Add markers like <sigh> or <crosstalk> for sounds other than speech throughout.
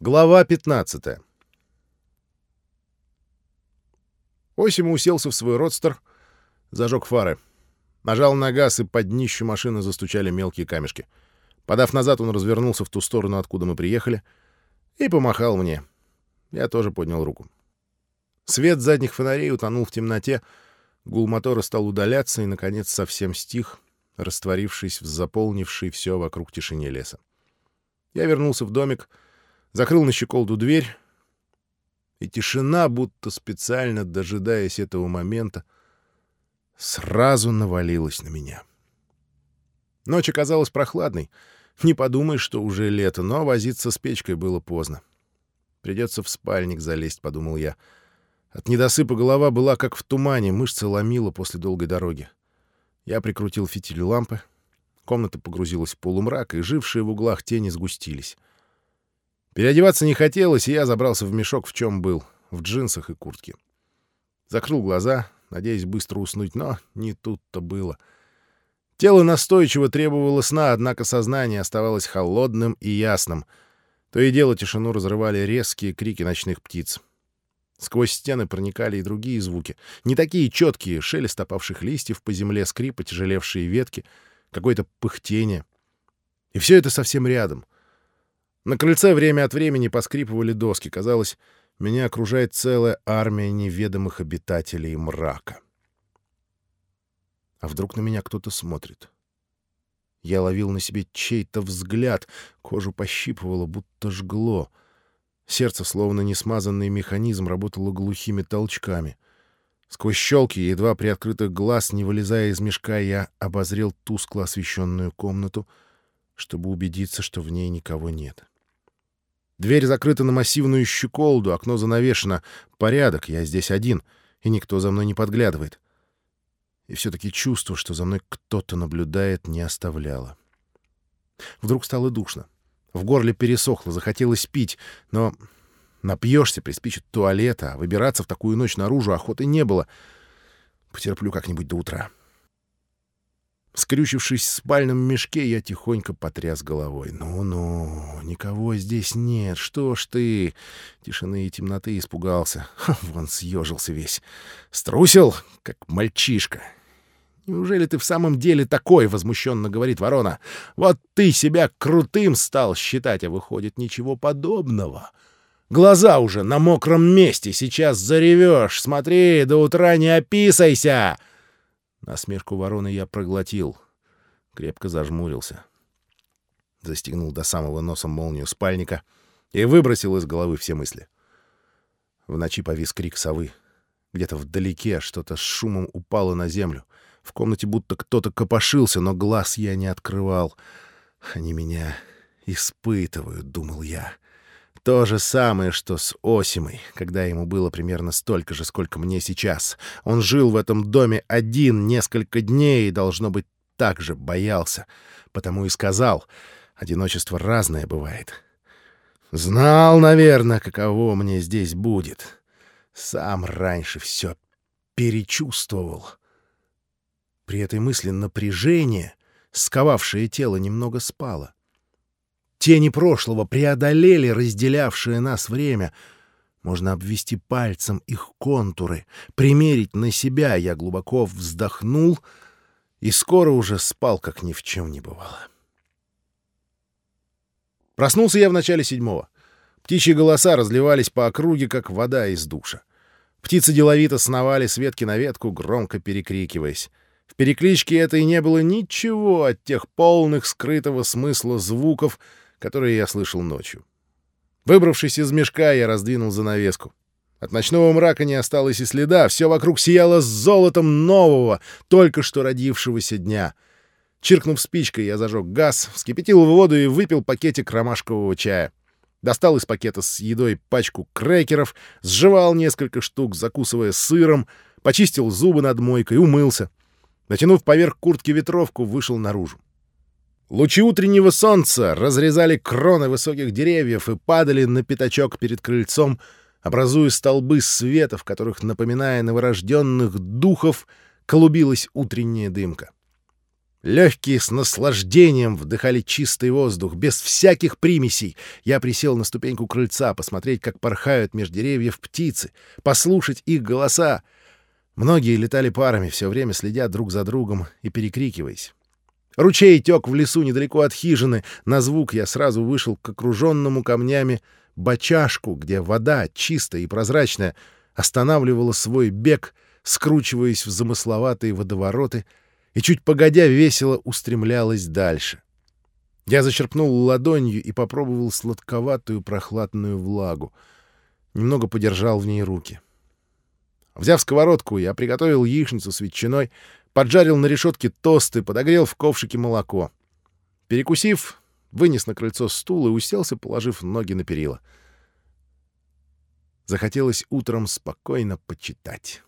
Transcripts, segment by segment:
Глава 15 Осимо уселся в свой родстер, зажег фары. Нажал на газ, и под днищу машины застучали мелкие камешки. Подав назад, он развернулся в ту сторону, откуда мы приехали, и помахал мне. Я тоже поднял руку. Свет задних фонарей утонул в темноте, гул мотора стал удаляться и, наконец, совсем стих, растворившись в заполнившей все вокруг тишине леса. Я вернулся в домик — закрыл на щеколду дверь, и тишина, будто специально дожидаясь этого момента, сразу навалилась на меня. Ночь оказалась прохладной. Не подумай, что уже лето, но возиться с печкой было поздно. Придется в спальник залезть, — подумал я. От недосыпа голова была как в тумане, мышцы ломила после долгой дороги. Я прикрутил фитиль лампы. Комната погрузилась в полумрак, и жившие в углах тени сгустились. Переодеваться не хотелось, и я забрался в мешок, в чем был, в джинсах и куртке. Закрыл глаза, надеясь быстро уснуть, но не тут-то было. Тело настойчиво требовало сна, однако сознание оставалось холодным и ясным. То и дело тишину разрывали резкие крики ночных птиц. Сквозь стены проникали и другие звуки. Не такие четкие, шелест опавших листьев по земле, скрип, тяжелевшие ветки, какое-то пыхтение. И все это совсем рядом — на крыльце время от времени поскрипывали доски. Казалось, меня окружает целая армия неведомых обитателей мрака. А вдруг на меня кто-то смотрит? Я ловил на себе чей-то взгляд, кожу пощипывало, будто жгло. Сердце, словно несмазанный механизм, работало глухими толчками. Сквозь щелки, едва приоткрытых глаз, не вылезая из мешка, я обозрел тускло освещенную комнату, чтобы убедиться, что в ней никого нет. Дверь закрыта на массивную щеколду, окно занавешено. Порядок, я здесь один, и никто за мной не подглядывает. И все-таки чувство, что за мной кто-то наблюдает, не оставляло. Вдруг стало душно. В горле пересохло, захотелось пить, но напьешься, приспичит туалета, а выбираться в такую ночь наружу охоты не было. Потерплю как-нибудь до утра. Скрючившись в спальном мешке, я тихонько потряс головой. «Ну-ну, никого здесь нет, что ж ты?» Тишины и темноты испугался. <laughs> Ха, вон съежился весь. «Струсил, как мальчишка». «Неужели ты в самом деле такой?» — возмущенно говорит ворона. «Вот ты себя крутым стал считать, а выходит ничего подобного». Глаза уже на мокром месте, сейчас заревешь. Смотри, до утра не описайся!» Насмешку вороны я проглотил. Крепко зажмурился. Застегнул до самого носа молнию спальника и выбросил из головы все мысли. В ночи повис крик совы. Где-то вдалеке что-то с шумом упало на землю. В комнате будто кто-то копошился, но глаз я не открывал. Они меня испытывают, думал я. То же самое, что с Осимой, когда ему было примерно столько же, сколько мне сейчас. Он жил в этом доме один несколько дней и, должно быть, так же боялся. Потому и сказал, одиночество разное бывает. Знал, наверное, каково мне здесь будет. Сам раньше все перечувствовал. При этой мысли напряжение, сковавшее тело, немного спало. Тени прошлого преодолели разделявшее нас время. Можно обвести пальцем их контуры, примерить на себя. Я глубоко вздохнул и скоро уже спал, как ни в чем не бывало. Проснулся я в начале седьмого. Птичьи голоса разливались по округе, как вода из душа. Птицы деловито сновали с ветки на ветку, громко перекрикиваясь. В перекличке этой не было ничего от тех полных скрытого смысла звуков, которые я слышал ночью. Выбравшись из мешка, я раздвинул занавеску. От ночного мрака не осталось и следа, все вокруг сияло золотом нового, только что родившегося дня. Чиркнув спичкой, я зажег газ, вскипятил воду и выпил пакетик ромашкового чая. Достал из пакета с едой пачку крекеров, сживал несколько штук, закусывая сыром, почистил зубы над мойкой, умылся. Натянув поверх куртки ветровку, вышел наружу. Лучи утреннего солнца разрезали кроны высоких деревьев и падали на пятачок перед крыльцом, образуя столбы света, в которых, напоминая новорожденных духов, клубилась утренняя дымка. Легкие с наслаждением вдыхали чистый воздух, без всяких примесей. Я присел на ступеньку крыльца, посмотреть, как порхают меж деревьев птицы, послушать их голоса. Многие летали парами, все время следя друг за другом и перекрикиваясь. Ручей тек в лесу недалеко от хижины. На звук я сразу вышел к окруженному камнями бочашку, где вода, чистая и прозрачная, останавливала свой бег, скручиваясь в замысловатые водовороты, и чуть погодя весело устремлялась дальше. Я зачерпнул ладонью и попробовал сладковатую прохладную влагу. Немного подержал в ней руки. Взяв сковородку, я приготовил яичницу с ветчиной, поджарил на решетке тосты, подогрел в ковшике молоко. Перекусив, вынес на крыльцо стул и уселся, положив ноги на перила. Захотелось утром спокойно почитать.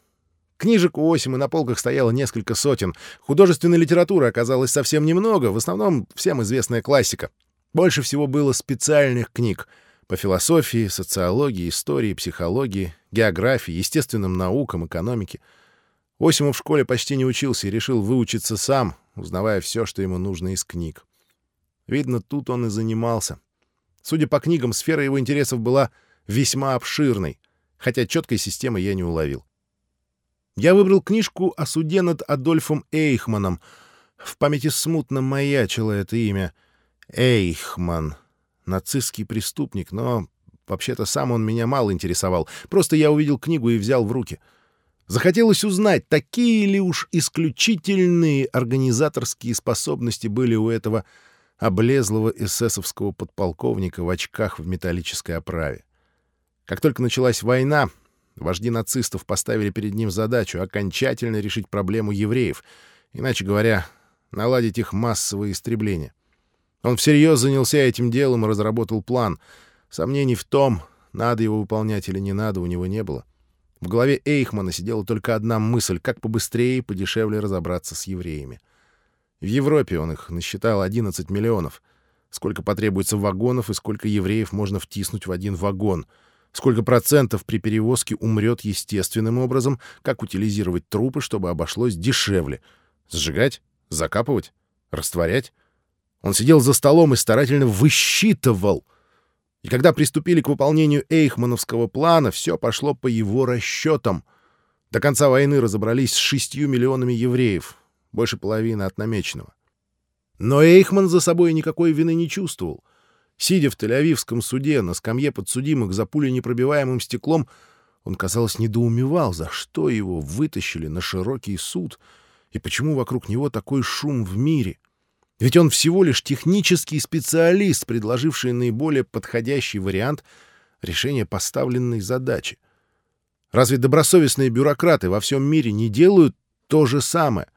Книжек у Осимы на полках стояло несколько сотен. Художественной литературы оказалось совсем немного, в основном всем известная классика. Больше всего было специальных книг по философии, социологии, истории, психологии, географии, естественным наукам, экономике — Осимов в школе почти не учился и решил выучиться сам, узнавая все, что ему нужно из книг. Видно, тут он и занимался. Судя по книгам, сфера его интересов была весьма обширной, хотя четкой системы я не уловил. Я выбрал книжку о суде над Адольфом Эйхманом. В памяти смутно маячило это имя. Эйхман. Нацистский преступник, но вообще-то сам он меня мало интересовал. Просто я увидел книгу и взял в руки — Захотелось узнать, такие ли уж исключительные организаторские способности были у этого облезлого эсэсовского подполковника в очках в металлической оправе. Как только началась война, вожди нацистов поставили перед ним задачу окончательно решить проблему евреев, иначе говоря, наладить их массовое истребление. Он всерьез занялся этим делом и разработал план. Сомнений в том, надо его выполнять или не надо, у него не было. В голове Эйхмана сидела только одна мысль — как побыстрее и подешевле разобраться с евреями. В Европе он их насчитал 11 миллионов. Сколько потребуется вагонов и сколько евреев можно втиснуть в один вагон. Сколько процентов при перевозке умрет естественным образом, как утилизировать трупы, чтобы обошлось дешевле. Сжигать? Закапывать? Растворять? Он сидел за столом и старательно высчитывал — и когда приступили к выполнению Эйхмановского плана, все пошло по его расчетам. До конца войны разобрались с шестью миллионами евреев, больше половины от намеченного. Но Эйхман за собой никакой вины не чувствовал. Сидя в Тель-Авивском суде на скамье подсудимых за пуленепробиваемым стеклом, он, казалось, недоумевал, за что его вытащили на широкий суд и почему вокруг него такой шум в мире — ведь он всего лишь технический специалист, предложивший наиболее подходящий вариант решения поставленной задачи. Разве добросовестные бюрократы во всем мире не делают то же самое?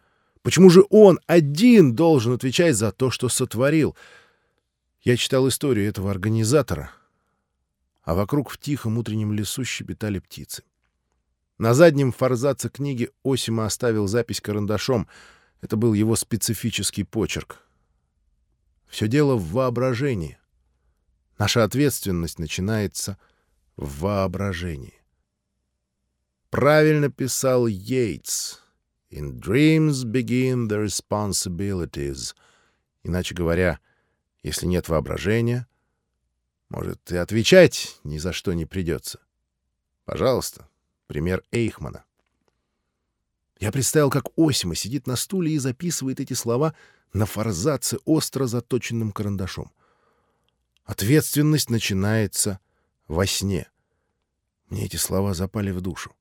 Почему же он один должен отвечать за то, что сотворил? Я читал историю этого организатора, а вокруг в тихом утреннем лесу щебетали птицы. На заднем форзаце книги Осима оставил запись карандашом. Это был его специфический почерк. Все дело в воображении. Наша ответственность начинается в воображении. Правильно писал Йейтс. «In dreams begin the responsibilities». Иначе говоря, если нет воображения, может, и отвечать ни за что не придется. Пожалуйста, пример Эйхмана. Я представил, как Осима сидит на стуле и записывает эти слова на форзаце остро заточенным карандашом. Ответственность начинается во сне. Мне эти слова запали в душу.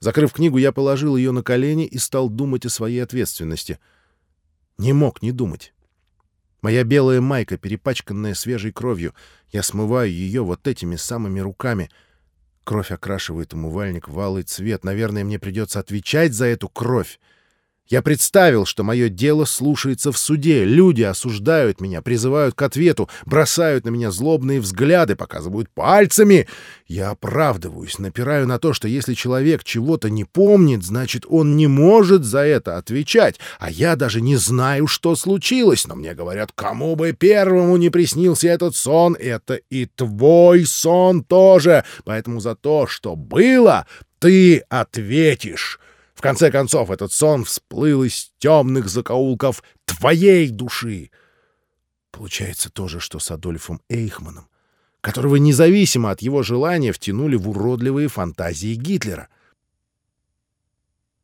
Закрыв книгу, я положил ее на колени и стал думать о своей ответственности. Не мог не думать. Моя белая майка, перепачканная свежей кровью, я смываю ее вот этими самыми руками. Кровь окрашивает умывальник в алый цвет. Наверное, мне придется отвечать за эту кровь. Я представил, что мое дело слушается в суде. Люди осуждают меня, призывают к ответу, бросают на меня злобные взгляды, показывают пальцами. Я оправдываюсь, напираю на то, что если человек чего-то не помнит, значит, он не может за это отвечать. А я даже не знаю, что случилось. Но мне говорят, кому бы первому не приснился этот сон, это и твой сон тоже. Поэтому за то, что было, ты ответишь. В конце концов, этот сон всплыл из темных закоулков твоей души. Получается то же, что с Адольфом Эйхманом, которого независимо от его желания втянули в уродливые фантазии Гитлера —